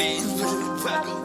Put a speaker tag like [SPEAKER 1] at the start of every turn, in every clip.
[SPEAKER 1] Stand for the problem.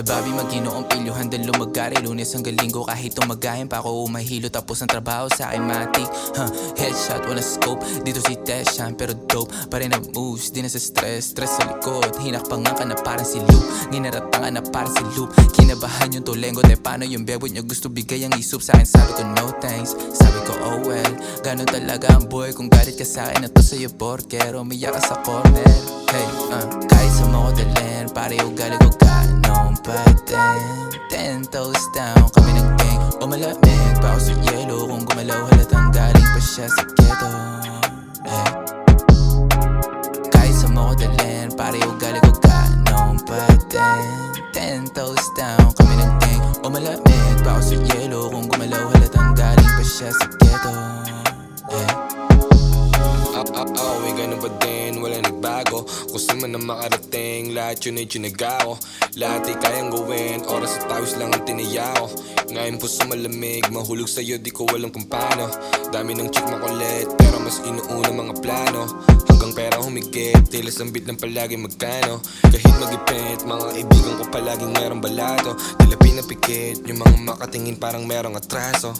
[SPEAKER 2] Hey Bobby, mag-inoong pilyo, handal lumagari. Lunes hanggang linggo, kahit tumagahin pa ako umahilo Tapos ang trabaho sa akin matik huh, Headshot, wala scope. Dito si Teshan, pero dope Pa rin ang moves, di na sa stress Stress sa likod, hinakpangan ka na parang si Luke. Ninaratangan na parang si Luke. Kinabahan yung tulengo, te paano yung bebot niya? Gusto bigay ang isup sa akin, sabi ko no thanks. Sabi ko oh well, ganun talaga ang boy Kung galit ka sa akin, ito sa'yo porkero Umiyak ka sa corner Hey, uh, kahit sa mo ko dalhin Pare ugali ko ganon pa din. Ten toes down, kami nag-gang O malamig pa ako sa yelo Kung gumalaw halatang galing pa siya sa ghetto. Hey. Kahit sa mo ko dalhin Pare ugali ko ganon pa din. Ten toes down, kami nag-gang O malamig pa ako sa yelo Kung gumalaw halatang galing pa siya sa ghetto
[SPEAKER 1] saan man na makarating, lahat yun ay tsinagaw. Lahat ay kayang gawin, oras at tawis lang ang tinayaw Ngayon po sa malamig, mahulog sa'yo di ko alam kung paano. Dami ng chick makulit, pero mas inuuna mga plano. Hanggang pera humigit, tila sambit ng palagi magkano. Kahit magipit, mga kaibigan ko palaging merong balato. Tila pinapikit, yung mga makatingin parang merong atraso.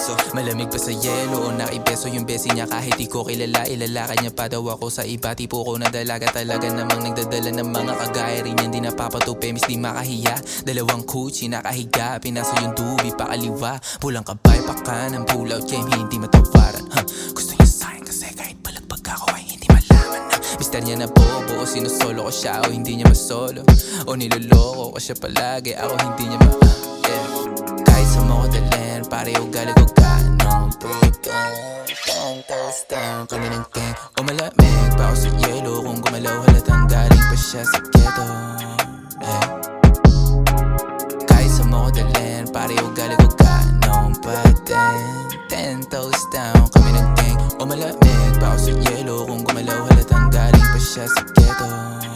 [SPEAKER 2] Kaso malamig pa sa yelo O naibeso yung besi niya. Kahit di ko kilala Ilalakad niya pa daw ako sa iba. Tipo ko na dalaga talaga namang nagdadala ng mga kagaya rin yan Di napapatupi, miss di makahiya. Dalawang kuchi nakahiga Pinasa yung dubi pa kaliwa Pulang kabay pa kanan Pull out game hindi matawaran huh. Gusto niya sa'kin kasi kahit palagpag ako ay hindi malaman na Mister niya na bobo o sinusolo ko siya o hindi niya masolo. O niloloko ko siya palagi ako hindi niya ma yeah. Kahit sa ko dalhin, pare ugali ko ganon Puto, ten toes down, kami ng gang O malamig pa ako sa yelo Kung gumalaw halatang galing pa siya sa Ten toes down, kami ng gang O malamig pa ako sa yelo Kung gumalaw halatang galing pa siya sa ghetto.